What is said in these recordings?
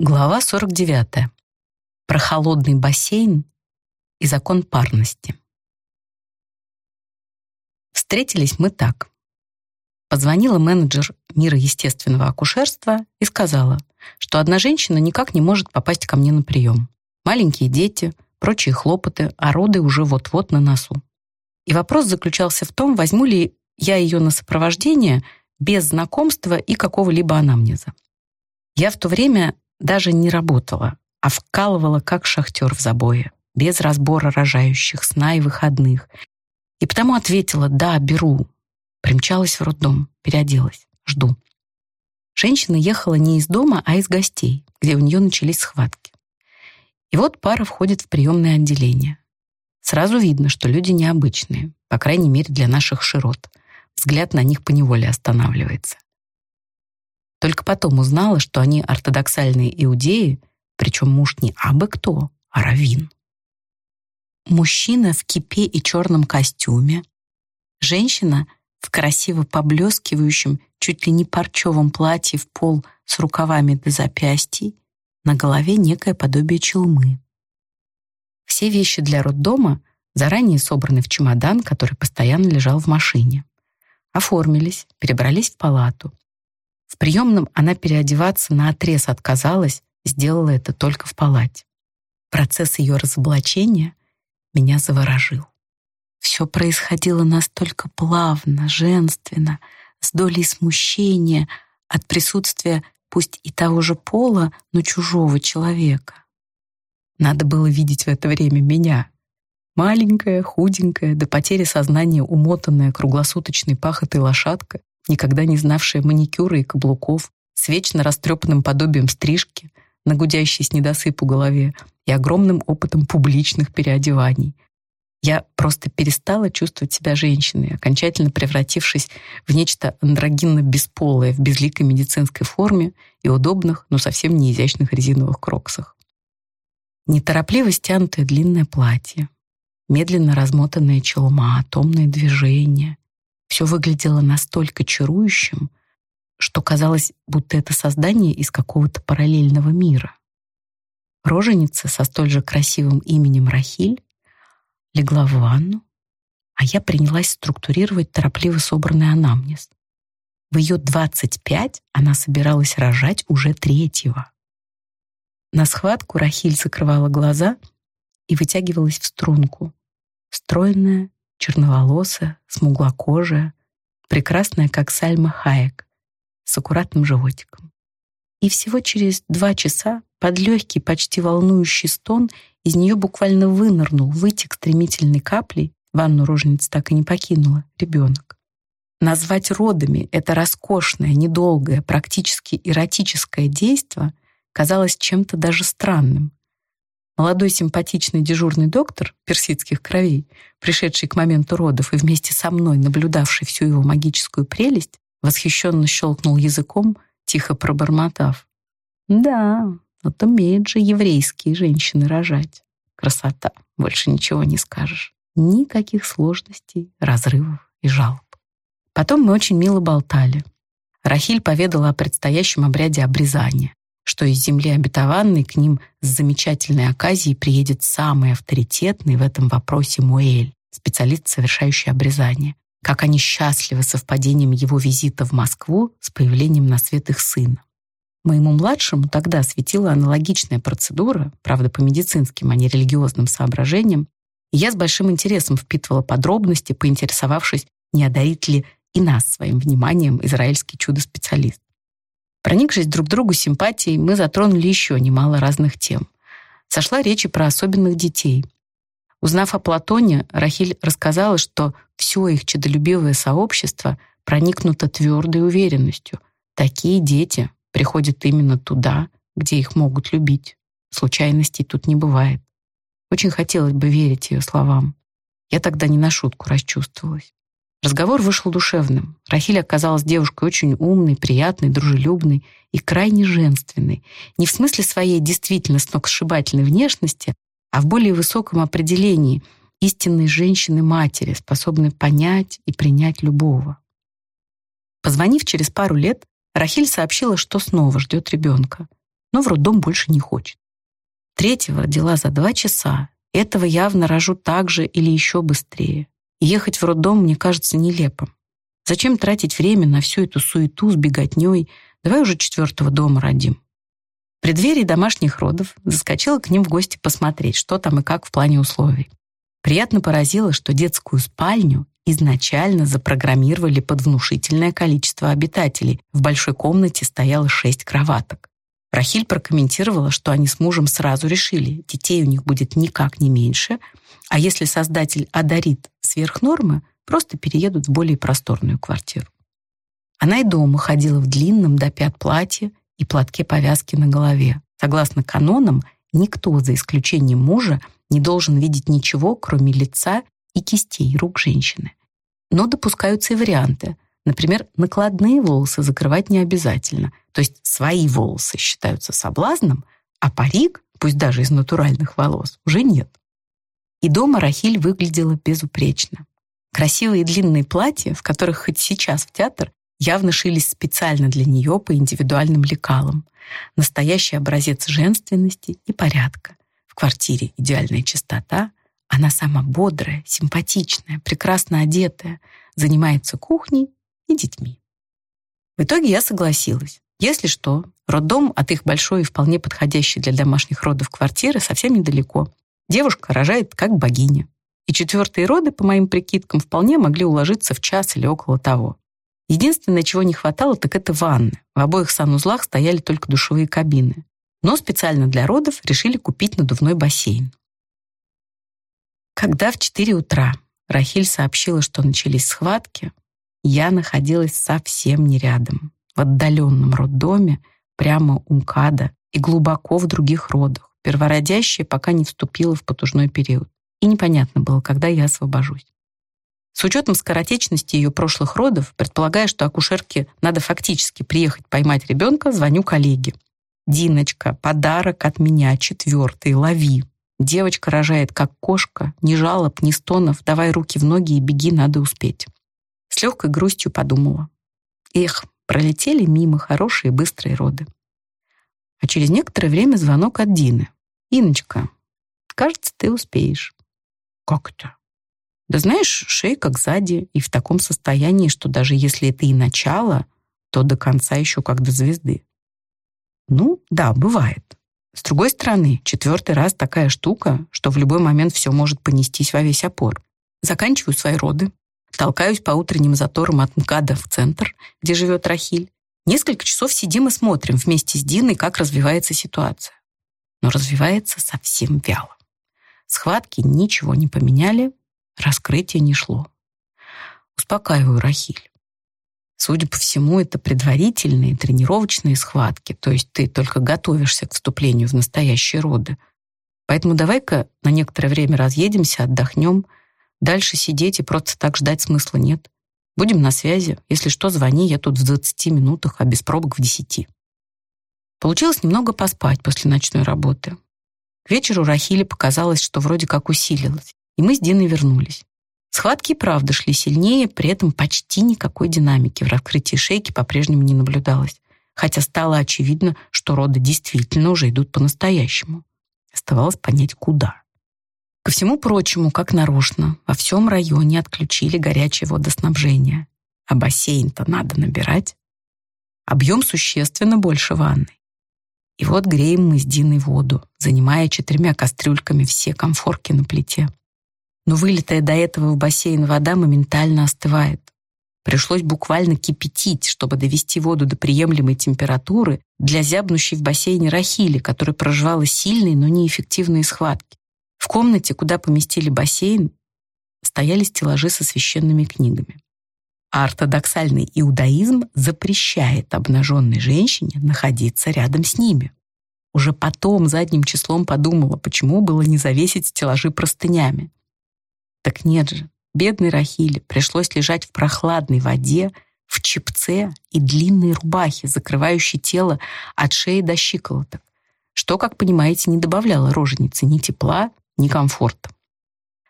Глава 49. Про холодный бассейн и закон парности. Встретились мы так. Позвонила менеджер мира естественного акушерства и сказала, что одна женщина никак не может попасть ко мне на прием. Маленькие дети, прочие хлопоты, а роды уже вот-вот на носу. И вопрос заключался в том, возьму ли я ее на сопровождение без знакомства и какого-либо анамнеза. Я в то время даже не работала, а вкалывала как шахтер в забое, без разбора рожающих, сна и выходных. И потому ответила «да, беру». Примчалась в роддом, переоделась, жду. Женщина ехала не из дома, а из гостей, где у нее начались схватки. И вот пара входит в приемное отделение. Сразу видно, что люди необычные, по крайней мере для наших широт. Взгляд на них поневоле останавливается. Только потом узнала, что они ортодоксальные иудеи, причем муж не абы кто, а раввин. Мужчина в кипе и черном костюме, женщина в красиво поблескивающем, чуть ли не парчевом платье в пол с рукавами до запястий, на голове некое подобие челмы. Все вещи для роддома заранее собраны в чемодан, который постоянно лежал в машине. Оформились, перебрались в палату. В приемном она переодеваться на отрез отказалась, сделала это только в палате. Процесс ее разоблачения меня заворожил. Все происходило настолько плавно, женственно, с долей смущения от присутствия пусть и того же пола, но чужого человека. Надо было видеть в это время меня. Маленькая, худенькая, до потери сознания умотанная круглосуточной пахотой лошадка, никогда не знавшая маникюра и каблуков, с вечно растрепанным подобием стрижки, на гудящей с недосыпу голове и огромным опытом публичных переодеваний. Я просто перестала чувствовать себя женщиной, окончательно превратившись в нечто андрогинно-бесполое в безликой медицинской форме и удобных, но совсем не изящных резиновых кроксах. Неторопливо стянутое длинное платье, медленно размотанная челма, томные движения, все выглядело настолько чарующим, что казалось, будто это создание из какого-то параллельного мира. Роженица со столь же красивым именем Рахиль легла в ванну, а я принялась структурировать торопливо собранный анамнез. В ее 25 она собиралась рожать уже третьего. На схватку Рахиль закрывала глаза и вытягивалась в струнку, стройная, черноволосая, смуглокожая, прекрасная, как Сальма Хаек, с аккуратным животиком. И всего через два часа под легкий, почти волнующий стон из нее буквально вынырнул, вытек стремительной каплей, ванну роженица так и не покинула, ребенок. Назвать родами это роскошное, недолгое, практически эротическое действо казалось чем-то даже странным, Молодой симпатичный дежурный доктор персидских кровей, пришедший к моменту родов и вместе со мной наблюдавший всю его магическую прелесть, восхищенно щелкнул языком, тихо пробормотав. «Да, вот умеют же еврейские женщины рожать. Красота, больше ничего не скажешь. Никаких сложностей, разрывов и жалоб». Потом мы очень мило болтали. Рахиль поведала о предстоящем обряде обрезания что из земли обетованной к ним с замечательной оказией приедет самый авторитетный в этом вопросе Муэль, специалист, совершающий обрезание. Как они счастливы совпадением его визита в Москву с появлением на свет их сына. Моему младшему тогда светила аналогичная процедура, правда, по медицинским, а не религиозным соображениям, и я с большим интересом впитывала подробности, поинтересовавшись, не одарит ли и нас своим вниманием израильский чудо-специалист. Проникшись друг другу симпатией, мы затронули еще немало разных тем. Сошла речь и про особенных детей. Узнав о Платоне, Рахиль рассказала, что все их чедолюбивое сообщество проникнуто твердой уверенностью. Такие дети приходят именно туда, где их могут любить. Случайностей тут не бывает. Очень хотелось бы верить ее словам. Я тогда не на шутку расчувствовалась. Разговор вышел душевным. Рахиль оказалась девушкой очень умной, приятной, дружелюбной и крайне женственной. Не в смысле своей действительно сногсшибательной внешности, а в более высоком определении истинной женщины-матери, способной понять и принять любого. Позвонив через пару лет, Рахиль сообщила, что снова ждет ребенка. но в роддом больше не хочет. Третьего родила за два часа. Этого явно рожу так же или еще быстрее. Ехать в роддом мне кажется нелепым. Зачем тратить время на всю эту суету с беготней? Давай уже четвертого дома родим. В преддверии домашних родов заскочила к ним в гости посмотреть, что там и как в плане условий. Приятно поразило, что детскую спальню изначально запрограммировали под внушительное количество обитателей. В большой комнате стояло шесть кроваток. Рахиль прокомментировала, что они с мужем сразу решили, детей у них будет никак не меньше, а если создатель одарит сверх нормы, просто переедут в более просторную квартиру. Она и дома ходила в длинном до пят платье и платке повязки на голове. Согласно канонам, никто, за исключением мужа, не должен видеть ничего, кроме лица и кистей рук женщины. Но допускаются и варианты. Например, накладные волосы закрывать не обязательно. То есть свои волосы считаются соблазном, а парик, пусть даже из натуральных волос, уже нет. И дома Рахиль выглядела безупречно. Красивые длинные платья, в которых хоть сейчас в театр, явно шились специально для нее по индивидуальным лекалам. Настоящий образец женственности и порядка. В квартире идеальная чистота, она сама бодрая, симпатичная, прекрасно одетая, занимается кухней и детьми. В итоге я согласилась. Если что, роддом от их большой и вполне подходящей для домашних родов квартиры совсем недалеко. Девушка рожает как богиня. И четвертые роды, по моим прикидкам, вполне могли уложиться в час или около того. Единственное, чего не хватало, так это ванны. В обоих санузлах стояли только душевые кабины. Но специально для родов решили купить надувной бассейн. Когда в 4 утра Рахиль сообщила, что начались схватки, я находилась совсем не рядом, в отдаленном роддоме, прямо у МКАДа и глубоко в других родах. Первородящая пока не вступила в потужной период. И непонятно было, когда я освобожусь. С учетом скоротечности ее прошлых родов, предполагая, что акушерке надо фактически приехать поймать ребенка, звоню коллеге. «Диночка, подарок от меня, четвертый, лови». Девочка рожает, как кошка, ни жалоб, ни стонов, давай руки в ноги и беги, надо успеть. С легкой грустью подумала. Эх, пролетели мимо хорошие быстрые роды. А через некоторое время звонок от Дины. «Иночка, кажется, ты успеешь». «Как это?» «Да знаешь, шея как сзади и в таком состоянии, что даже если это и начало, то до конца еще как до звезды». «Ну, да, бывает. С другой стороны, четвертый раз такая штука, что в любой момент все может понестись во весь опор. Заканчиваю свои роды, толкаюсь по утренним заторам от МКАДа в центр, где живет Рахиль. Несколько часов сидим и смотрим вместе с Диной, как развивается ситуация. Но развивается совсем вяло. Схватки ничего не поменяли, раскрытие не шло. Успокаиваю Рахиль. Судя по всему, это предварительные тренировочные схватки, то есть ты только готовишься к вступлению в настоящие роды. Поэтому давай-ка на некоторое время разъедемся, отдохнем. Дальше сидеть и просто так ждать смысла нет. Будем на связи. Если что, звони, я тут в 20 минутах, а без пробок в 10. Получилось немного поспать после ночной работы. К вечеру Рахиле показалось, что вроде как усилилось, и мы с Диной вернулись. Схватки и правда шли сильнее, при этом почти никакой динамики в раскрытии шейки по-прежнему не наблюдалось, хотя стало очевидно, что роды действительно уже идут по-настоящему. Оставалось понять, куда. Ко всему прочему, как нарочно, во всем районе отключили горячее водоснабжение. А бассейн-то надо набирать. Объем существенно больше ванны. И вот греем мы с Диной воду, занимая четырьмя кастрюльками все комфорки на плите но вылитая до этого в бассейн вода моментально остывает. Пришлось буквально кипятить, чтобы довести воду до приемлемой температуры для зябнущей в бассейне Рахили, которая проживала сильные, но неэффективные схватки. В комнате, куда поместили бассейн, стояли стеллажи со священными книгами. А ортодоксальный иудаизм запрещает обнаженной женщине находиться рядом с ними. Уже потом задним числом подумала, почему было не завесить стеллажи простынями. Так нет же, бедной Рахиле пришлось лежать в прохладной воде, в чепце и длинной рубахе, закрывающей тело от шеи до щиколоток, что, как понимаете, не добавляло роженице ни тепла, ни комфорта.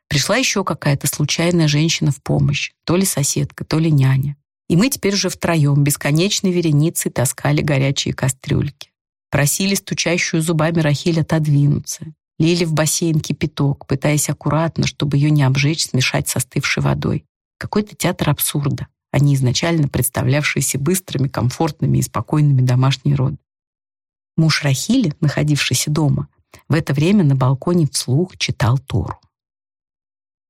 Пришла еще какая-то случайная женщина в помощь, то ли соседка, то ли няня. И мы теперь уже втроем бесконечной вереницей таскали горячие кастрюльки. Просили стучащую зубами Рахиль отодвинуться. Лили в бассейн кипяток, пытаясь аккуратно, чтобы ее не обжечь, смешать с остывшей водой. Какой-то театр абсурда, а не изначально представлявшиеся быстрыми, комфортными и спокойными домашние роды. Муж Рахили, находившийся дома, в это время на балконе вслух читал Тору.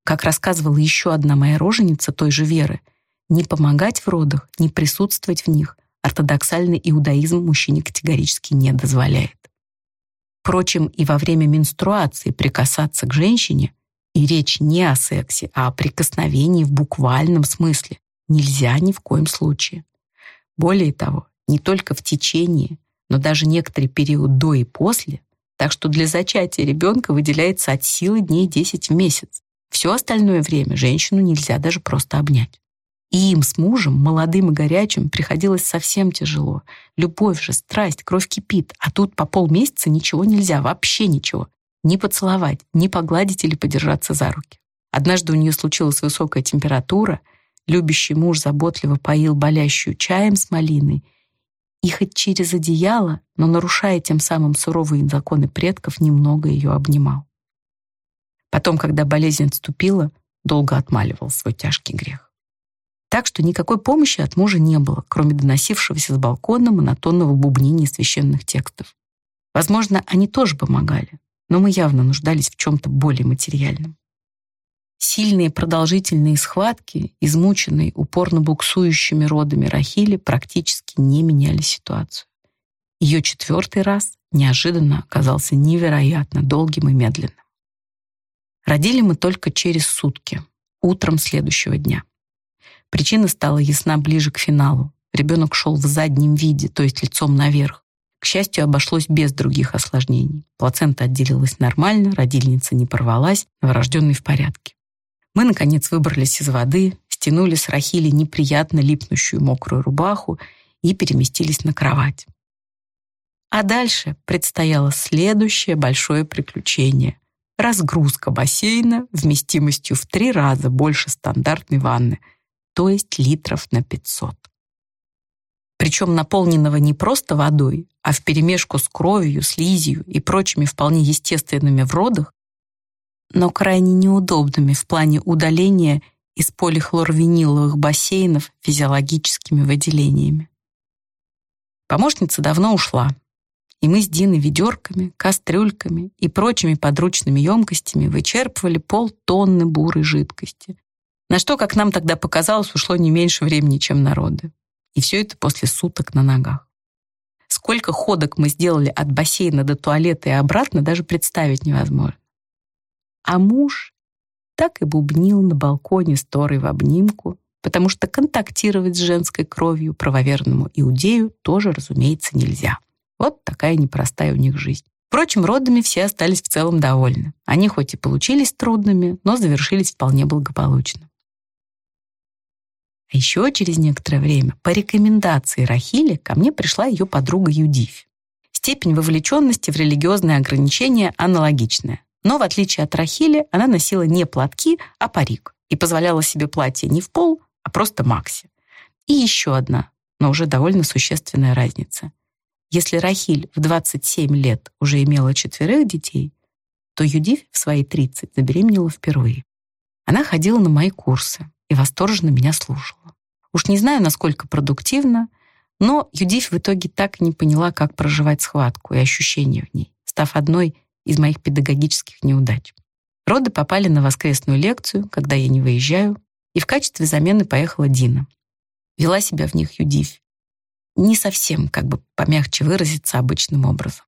Как рассказывала еще одна моя роженица той же веры, не помогать в родах, не присутствовать в них ортодоксальный иудаизм мужчине категорически не дозволяет. Впрочем, и во время менструации прикасаться к женщине, и речь не о сексе, а о прикосновении в буквальном смысле, нельзя ни в коем случае. Более того, не только в течение, но даже некоторый период до и после, так что для зачатия ребенка выделяется от силы дней 10 в месяц. Все остальное время женщину нельзя даже просто обнять. И им с мужем, молодым и горячим, приходилось совсем тяжело. Любовь же, страсть, кровь кипит, а тут по полмесяца ничего нельзя, вообще ничего. Ни поцеловать, ни погладить или подержаться за руки. Однажды у нее случилась высокая температура, любящий муж заботливо поил болящую чаем с малиной и хоть через одеяло, но нарушая тем самым суровые законы предков, немного ее обнимал. Потом, когда болезнь отступила, долго отмаливал свой тяжкий грех. Так что никакой помощи от мужа не было, кроме доносившегося с балкона монотонного бубнения священных текстов. Возможно, они тоже помогали, но мы явно нуждались в чем-то более материальном. Сильные продолжительные схватки, измученные упорно буксующими родами Рахили, практически не меняли ситуацию. Ее четвертый раз неожиданно оказался невероятно долгим и медленным. Родили мы только через сутки, утром следующего дня. Причина стала ясна ближе к финалу. Ребенок шел в заднем виде, то есть лицом наверх. К счастью, обошлось без других осложнений. Плацента отделилась нормально, родильница не порвалась, новорожденный в порядке. Мы, наконец, выбрались из воды, стянули с Рахили неприятно липнущую мокрую рубаху и переместились на кровать. А дальше предстояло следующее большое приключение разгрузка бассейна вместимостью в три раза больше стандартной ванны, то есть литров на 500. Причем наполненного не просто водой, а вперемешку с кровью, слизью и прочими вполне естественными в родах, но крайне неудобными в плане удаления из полихлорвиниловых бассейнов физиологическими выделениями. Помощница давно ушла, и мы с Диной ведерками, кастрюльками и прочими подручными емкостями вычерпывали полтонны бурой жидкости, на что, как нам тогда показалось, ушло не меньше времени, чем народы. И все это после суток на ногах. Сколько ходок мы сделали от бассейна до туалета и обратно, даже представить невозможно. А муж так и бубнил на балконе с Торой в обнимку, потому что контактировать с женской кровью правоверному иудею тоже, разумеется, нельзя. Вот такая непростая у них жизнь. Впрочем, родами все остались в целом довольны. Они хоть и получились трудными, но завершились вполне благополучно. А еще через некоторое время по рекомендации Рахили ко мне пришла ее подруга Юдивь. Степень вовлеченности в религиозные ограничения аналогичная. Но в отличие от Рахили, она носила не платки, а парик и позволяла себе платье не в пол, а просто макси. И еще одна, но уже довольно существенная разница — если Рахиль в 27 лет уже имела четверых детей, то Юдивь в свои 30 забеременела впервые. Она ходила на мои курсы и восторженно меня слушала. Уж не знаю, насколько продуктивно, но Юдивь в итоге так и не поняла, как проживать схватку и ощущения в ней, став одной из моих педагогических неудач. Роды попали на воскресную лекцию, когда я не выезжаю, и в качестве замены поехала Дина. Вела себя в них Юдивь, не совсем, как бы помягче выразиться обычным образом.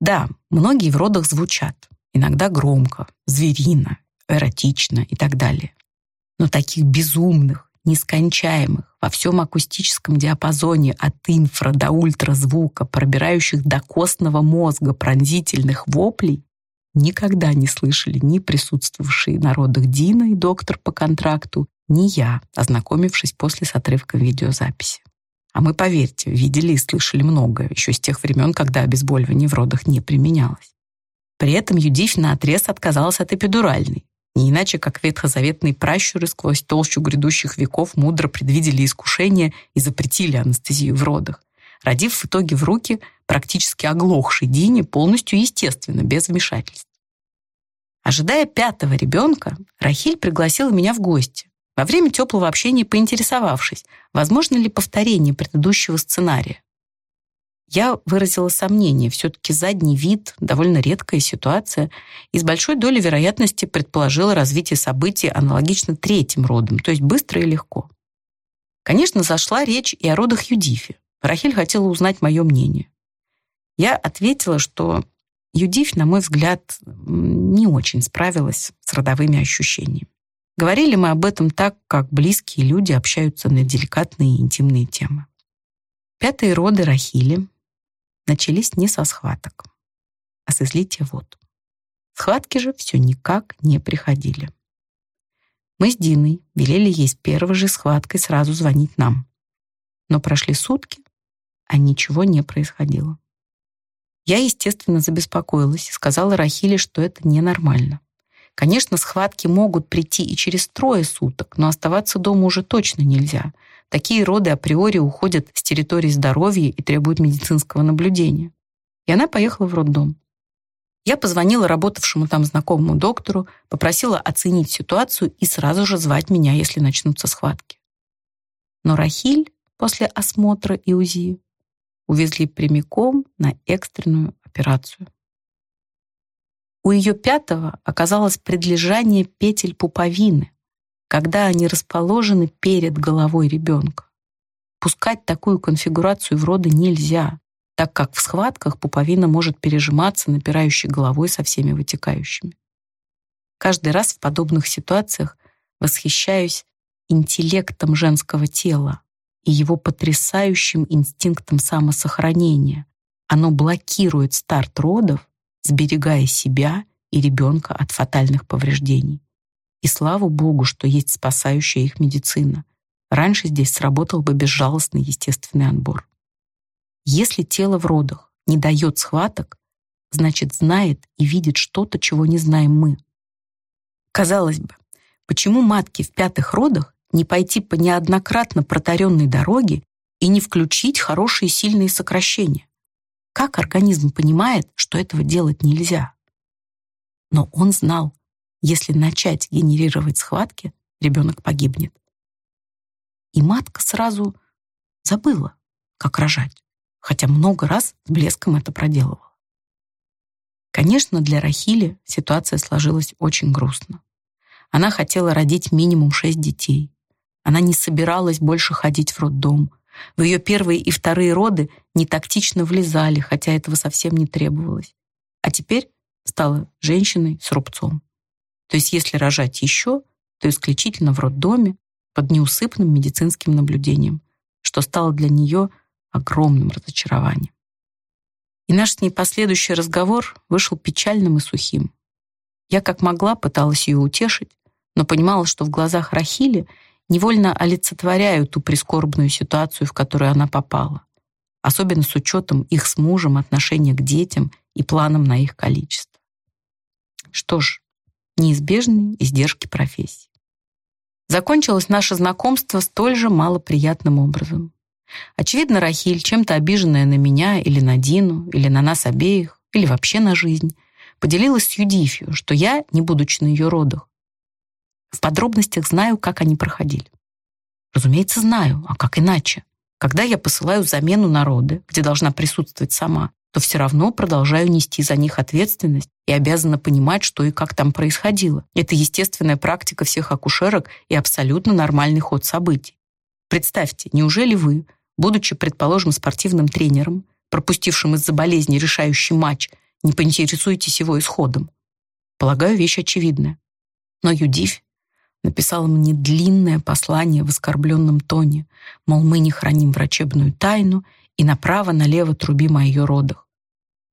Да, многие в родах звучат, иногда громко, зверино, эротично и так далее. Но таких безумных, нескончаемых, во всем акустическом диапазоне от инфра до ультразвука, пробирающих до костного мозга пронзительных воплей, никогда не слышали ни присутствовавшие на родах Дина и доктор по контракту, ни я, ознакомившись после с отрывком видеозаписи. А мы, поверьте, видели и слышали многое, еще с тех времен, когда обезболивание в родах не применялось. При этом Юдифь наотрез отказалась от эпидуральной. Не иначе, как ветхозаветные пращуры сквозь толщу грядущих веков мудро предвидели искушение и запретили анестезию в родах, родив в итоге в руки практически оглохшей Дине полностью естественно, без вмешательств. Ожидая пятого ребенка, Рахиль пригласила меня в гости, во время теплого общения поинтересовавшись, возможно ли повторение предыдущего сценария. Я выразила сомнение, все-таки задний вид — довольно редкая ситуация, и с большой долей вероятности предположила развитие событий аналогично третьим родам, то есть быстро и легко. Конечно, зашла речь и о родах Юдифи. Рахиль хотела узнать мое мнение. Я ответила, что Юдифь, на мой взгляд, не очень справилась с родовыми ощущениями. Говорили мы об этом так, как близкие люди общаются на деликатные и интимные темы. Пятые роды Рахили начались не со схваток, а с излития вод. Схватки же все никак не приходили. Мы с Диной велели ей с первой же схваткой сразу звонить нам. Но прошли сутки, а ничего не происходило. Я, естественно, забеспокоилась и сказала Рахиле, что это ненормально. Конечно, схватки могут прийти и через трое суток, но оставаться дома уже точно нельзя. Такие роды априори уходят с территории здоровья и требуют медицинского наблюдения. И она поехала в роддом. Я позвонила работавшему там знакомому доктору, попросила оценить ситуацию и сразу же звать меня, если начнутся схватки. Но Рахиль после осмотра и УЗИ увезли прямиком на экстренную операцию. У ее пятого оказалось предлежание петель пуповины, когда они расположены перед головой ребенка. Пускать такую конфигурацию в роды нельзя, так как в схватках пуповина может пережиматься напирающей головой со всеми вытекающими. Каждый раз в подобных ситуациях восхищаюсь интеллектом женского тела и его потрясающим инстинктом самосохранения. Оно блокирует старт родов, сберегая себя и ребенка от фатальных повреждений. И слава богу, что есть спасающая их медицина. Раньше здесь сработал бы безжалостный естественный отбор. Если тело в родах не дает схваток, значит, знает и видит что-то, чего не знаем мы. Казалось бы, почему матки в пятых родах не пойти по неоднократно протаренной дороге и не включить хорошие сильные сокращения? Как организм понимает, что этого делать нельзя? Но он знал, если начать генерировать схватки, ребенок погибнет. И матка сразу забыла, как рожать, хотя много раз с блеском это проделывала. Конечно, для Рахили ситуация сложилась очень грустно. Она хотела родить минимум шесть детей. Она не собиралась больше ходить в роддом. В ее первые и вторые роды не тактично влезали, хотя этого совсем не требовалось. А теперь стала женщиной с рубцом. То есть если рожать еще, то исключительно в роддоме под неусыпным медицинским наблюдением, что стало для нее огромным разочарованием. И наш с ней последующий разговор вышел печальным и сухим. Я как могла пыталась ее утешить, но понимала, что в глазах Рахили невольно олицетворяю ту прискорбную ситуацию, в которую она попала, особенно с учетом их с мужем отношения к детям и планам на их количество. Что ж, неизбежные издержки профессии. Закончилось наше знакомство столь же малоприятным образом. Очевидно, Рахиль, чем-то обиженная на меня или на Дину, или на нас обеих, или вообще на жизнь, поделилась с Юдифью, что я, не будучи на ее родах, в подробностях знаю, как они проходили. Разумеется, знаю, а как иначе? Когда я посылаю замену народы, где должна присутствовать сама, то все равно продолжаю нести за них ответственность и обязана понимать, что и как там происходило. Это естественная практика всех акушерок и абсолютно нормальный ход событий. Представьте, неужели вы, будучи, предположим, спортивным тренером, пропустившим из-за болезни решающий матч, не поинтересуетесь его исходом? Полагаю, вещь очевидная. Но Юдивь написала мне длинное послание в оскорбленном тоне, мол, мы не храним врачебную тайну и направо-налево трубим о ее родах.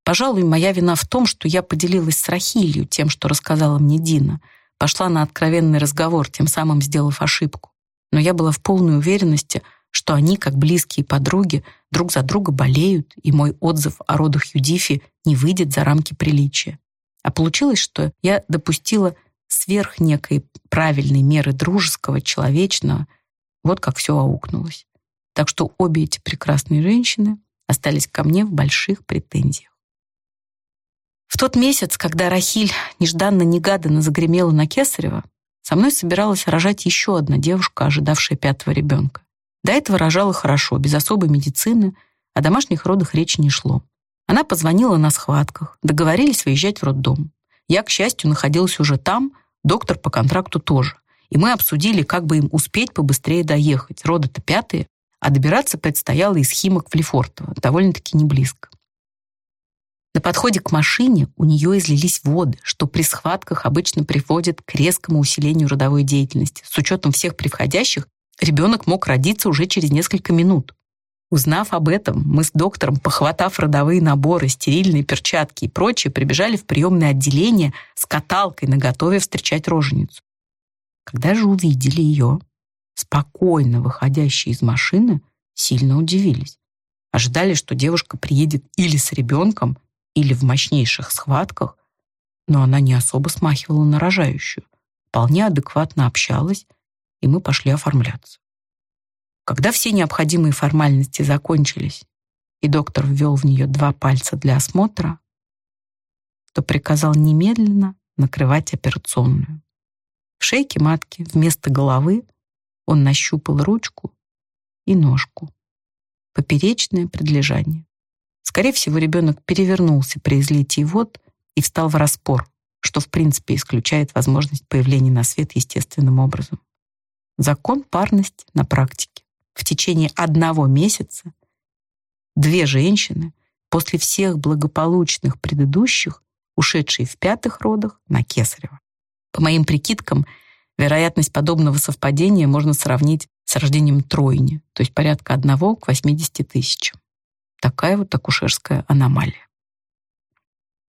Пожалуй, моя вина в том, что я поделилась с Рахилью тем, что рассказала мне Дина, пошла на откровенный разговор, тем самым сделав ошибку. Но я была в полной уверенности, что они, как близкие подруги, друг за друга болеют, и мой отзыв о родах Юдифи не выйдет за рамки приличия. А получилось, что я допустила сверх некой правильной меры дружеского, человечного, вот как все аукнулось. Так что обе эти прекрасные женщины остались ко мне в больших претензиях. В тот месяц, когда Рахиль нежданно-негаданно загремела на Кесарева, со мной собиралась рожать еще одна девушка, ожидавшая пятого ребенка. До этого рожала хорошо, без особой медицины, о домашних родах речи не шло. Она позвонила на схватках, договорились выезжать в роддом. Я, к счастью, находилась уже там, доктор по контракту тоже. И мы обсудили, как бы им успеть побыстрее доехать. Роды-то пятые, а добираться предстояло из Химок в Лефортово, довольно-таки не близко. На подходе к машине у нее излились воды, что при схватках обычно приводит к резкому усилению родовой деятельности. С учетом всех приходящих, ребенок мог родиться уже через несколько минут. Узнав об этом, мы с доктором, похватав родовые наборы, стерильные перчатки и прочее, прибежали в приемное отделение с каталкой наготове встречать роженицу. Когда же увидели ее, спокойно выходящей из машины, сильно удивились. Ожидали, что девушка приедет или с ребенком, или в мощнейших схватках, но она не особо смахивала на рожающую, вполне адекватно общалась, и мы пошли оформляться. Когда все необходимые формальности закончились, и доктор ввел в нее два пальца для осмотра, то приказал немедленно накрывать операционную. В шейке матки вместо головы он нащупал ручку и ножку. Поперечное предлежание. Скорее всего, ребенок перевернулся при излитии вод и встал в распор, что в принципе исключает возможность появления на свет естественным образом. Закон парности на практике. В течение одного месяца две женщины после всех благополучных предыдущих, ушедшие в пятых родах, на Кесарево. По моим прикидкам, вероятность подобного совпадения можно сравнить с рождением тройни, то есть порядка одного к 80 тысячам. Такая вот акушерская аномалия.